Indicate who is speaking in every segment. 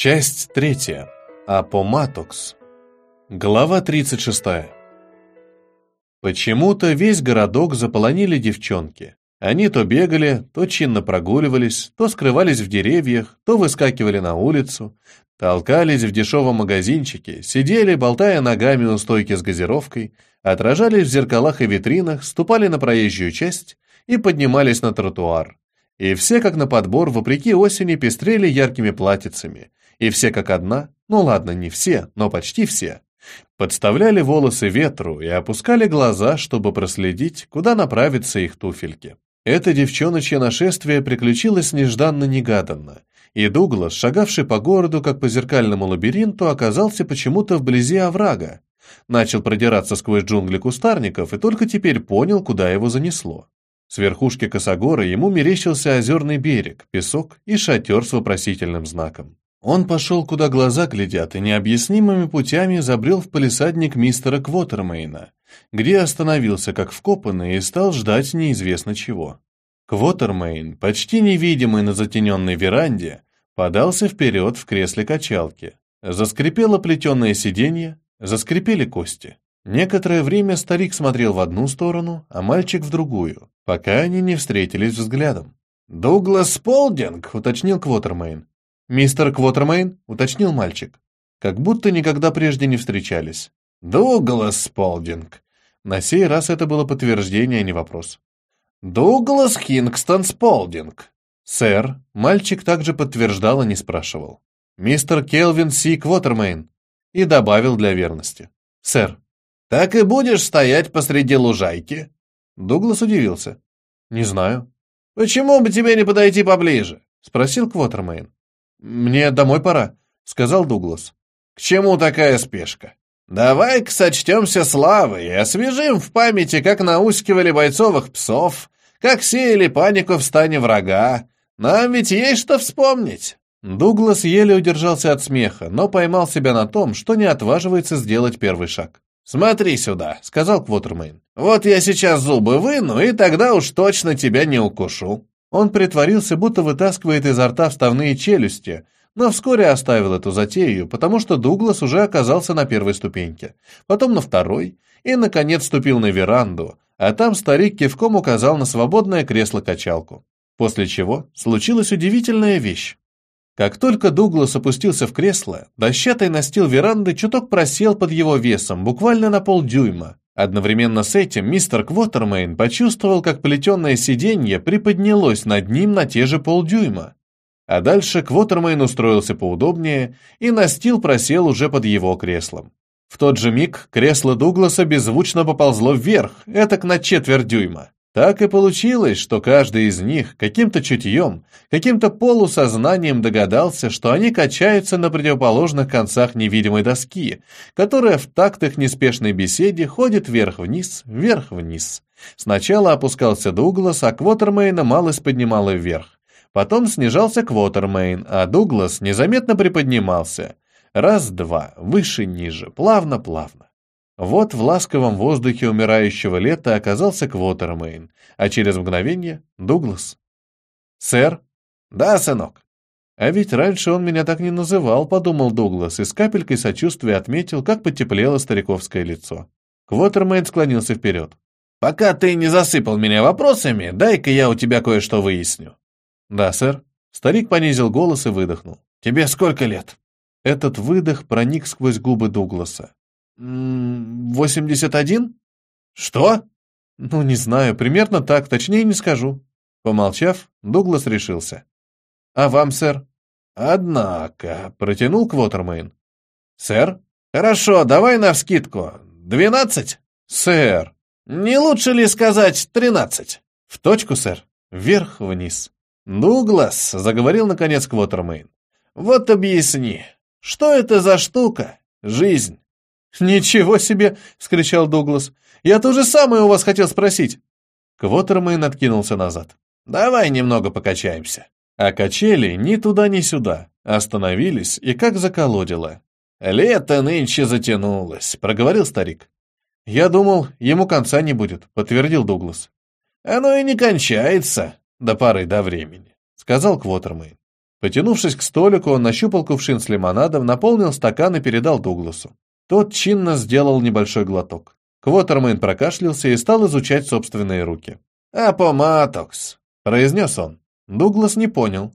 Speaker 1: Часть третья. Апоматокс. Глава 36. Почему-то весь городок заполонили девчонки. Они то бегали, то чинно прогуливались, то скрывались в деревьях, то выскакивали на улицу, толкались в дешевом магазинчике, сидели, болтая ногами у стойки с газировкой, отражались в зеркалах и витринах, ступали на проезжую часть и поднимались на тротуар. И все, как на подбор, вопреки осени, пестрели яркими платьицами. И все как одна, ну ладно, не все, но почти все, подставляли волосы ветру и опускали глаза, чтобы проследить, куда направятся их туфельки. Это девчоночье нашествие приключилось нежданно-негаданно, и Дуглас, шагавший по городу, как по зеркальному лабиринту, оказался почему-то вблизи оврага. Начал продираться сквозь джунгли кустарников и только теперь понял, куда его занесло. С верхушки косогора ему мерещился озерный берег, песок и шатер с вопросительным знаком. Он пошел, куда глаза глядят, и необъяснимыми путями забрел в палисадник мистера Квотермейна, где остановился как вкопанный и стал ждать неизвестно чего. Квотермейн, почти невидимый на затененной веранде, подался вперед в кресле качалки. Заскрипело плетеное сиденье, заскрипели кости. Некоторое время старик смотрел в одну сторону, а мальчик в другую, пока они не встретились взглядом. «Дуглас Полдинг», — уточнил Квотермейн. «Мистер Квотермейн», — уточнил мальчик. Как будто никогда прежде не встречались. «Дуглас Полдинг». На сей раз это было подтверждение, а не вопрос. «Дуглас Хингстон Сполдинг». «Сэр», мальчик также подтверждал и не спрашивал. «Мистер Келвин Си Квотермейн». И добавил для верности. «Сэр». «Так и будешь стоять посреди лужайки?» Дуглас удивился. «Не знаю». «Почему бы тебе не подойти поближе?» — спросил Квотермейн. «Мне домой пора», — сказал Дуглас. «К чему такая спешка? Давай-ка сочтемся славой и освежим в памяти, как наускивали бойцовых псов, как сеяли панику в стане врага. Нам ведь есть что вспомнить». Дуглас еле удержался от смеха, но поймал себя на том, что не отваживается сделать первый шаг. «Смотри сюда», — сказал Квотермейн. «Вот я сейчас зубы выну, и тогда уж точно тебя не укушу». Он притворился, будто вытаскивает изо рта вставные челюсти, но вскоре оставил эту затею, потому что Дуглас уже оказался на первой ступеньке, потом на второй, и, наконец, ступил на веранду, а там старик кивком указал на свободное кресло-качалку. После чего случилась удивительная вещь. Как только Дуглас опустился в кресло, дощатый настил веранды чуток просел под его весом, буквально на полдюйма. Одновременно с этим мистер Квотермейн почувствовал, как плетеное сиденье приподнялось над ним на те же полдюйма. А дальше Квотермейн устроился поудобнее, и настил просел уже под его креслом. В тот же миг кресло Дугласа беззвучно поползло вверх, этак на четверть дюйма. Так и получилось, что каждый из них каким-то чутьем, каким-то полусознанием догадался, что они качаются на противоположных концах невидимой доски, которая в такт их неспешной беседе ходит вверх-вниз, вверх-вниз. Сначала опускался Дуглас, а Квотермейна малость поднимала вверх. Потом снижался Квотермейн, а Дуглас незаметно приподнимался. Раз-два, выше-ниже, плавно-плавно. Вот в ласковом воздухе умирающего лета оказался Квотермейн, а через мгновение — Дуглас. «Сэр?» «Да, сынок». «А ведь раньше он меня так не называл», — подумал Дуглас, и с капелькой сочувствия отметил, как потеплело стариковское лицо. Квотермейн склонился вперед. «Пока ты не засыпал меня вопросами, дай-ка я у тебя кое-что выясню». «Да, сэр». Старик понизил голос и выдохнул. «Тебе сколько лет?» Этот выдох проник сквозь губы Дугласа. «Восемьдесят один?» «Что?» «Ну, не знаю, примерно так, точнее не скажу». Помолчав, Дуглас решился. «А вам, сэр?» «Однако», — протянул Квотермейн. «Сэр?» «Хорошо, давай навскидку. Двенадцать?» «Сэр!» «Не лучше ли сказать тринадцать?» «В точку, сэр. Вверх-вниз». «Дуглас», — заговорил наконец Квотермейн. «Вот объясни, что это за штука? Жизнь?» «Ничего себе!» — вскричал Дуглас. «Я то же самое у вас хотел спросить!» Квотермейн откинулся назад. «Давай немного покачаемся». А качели ни туда, ни сюда. Остановились и как заколодило. «Лето нынче затянулось», — проговорил старик. «Я думал, ему конца не будет», — подтвердил Дуглас. «Оно и не кончается до поры до времени», — сказал Квотермейн. Потянувшись к столику, он нащупал кувшин с лимонадом, наполнил стакан и передал Дугласу. Тот чинно сделал небольшой глоток. Квотермейн прокашлялся и стал изучать собственные руки. «Апоматокс», — произнес он. Дуглас не понял.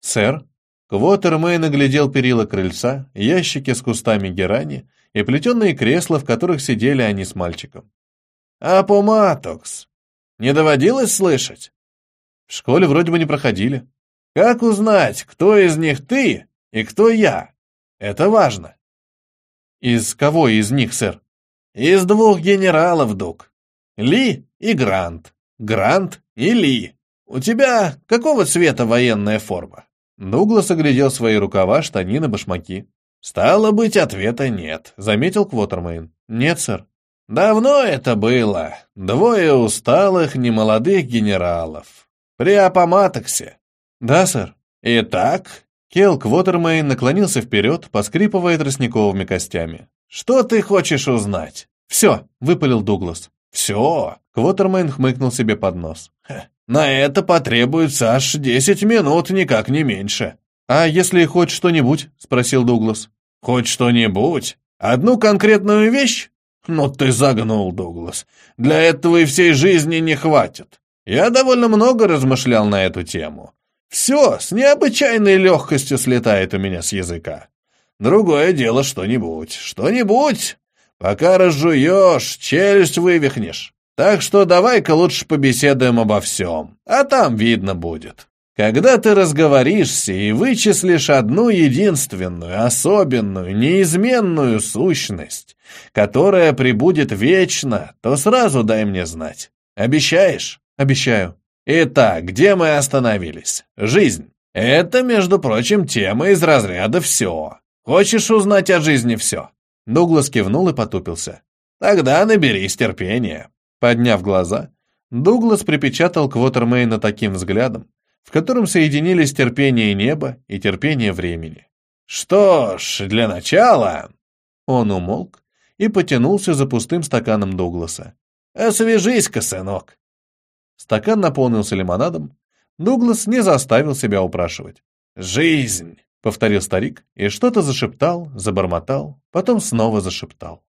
Speaker 1: «Сэр?» Квотермейн оглядел перила крыльца, ящики с кустами герани и плетеные кресла, в которых сидели они с мальчиком. «Апоматокс! Не доводилось слышать?» В школе вроде бы не проходили. Как узнать, кто из них ты и кто я? Это важно. Из кого из них, сэр? Из двух генералов, Дук. Ли и Грант. Грант и Ли. У тебя какого цвета военная форма? Дуглас оглядел свои рукава, штанины, башмаки. «Стало быть, ответа нет», — заметил Квотермейн. «Нет, сэр». «Давно это было. Двое усталых, немолодых генералов. При Апоматоксе. «Да, сэр». «Итак...» Келл Квотермейн наклонился вперед, поскрипывая тростниковыми костями. «Что ты хочешь узнать?» «Все», — выпалил Дуглас. «Все?» — Квотермейн хмыкнул себе под нос. «На это потребуется аж десять минут, никак не меньше». «А если хоть что-нибудь?» — спросил Дуглас. «Хоть что-нибудь? Одну конкретную вещь? Ну ты загнул, Дуглас. Для этого и всей жизни не хватит. Я довольно много размышлял на эту тему. Все с необычайной легкостью слетает у меня с языка. Другое дело что-нибудь, что-нибудь. Пока разжуешь, челюсть вывихнешь. Так что давай-ка лучше побеседуем обо всем, а там видно будет. Когда ты разговоришься и вычислишь одну единственную, особенную, неизменную сущность, которая прибудет вечно, то сразу дай мне знать. Обещаешь? Обещаю. Итак, где мы остановились? Жизнь. Это, между прочим, тема из разряда «все». Хочешь узнать о жизни все?» Дуглас кивнул и потупился. «Тогда наберись терпения». Подняв глаза, Дуглас припечатал Квотермейна таким взглядом, в котором соединились терпение неба и терпение времени. «Что ж, для начала...» Он умолк и потянулся за пустым стаканом Дугласа. «Освежись-ка, сынок. Стакан наполнился лимонадом. Дуглас не заставил себя упрашивать. «Жизнь!» — повторил старик и что-то зашептал, забормотал, потом снова зашептал.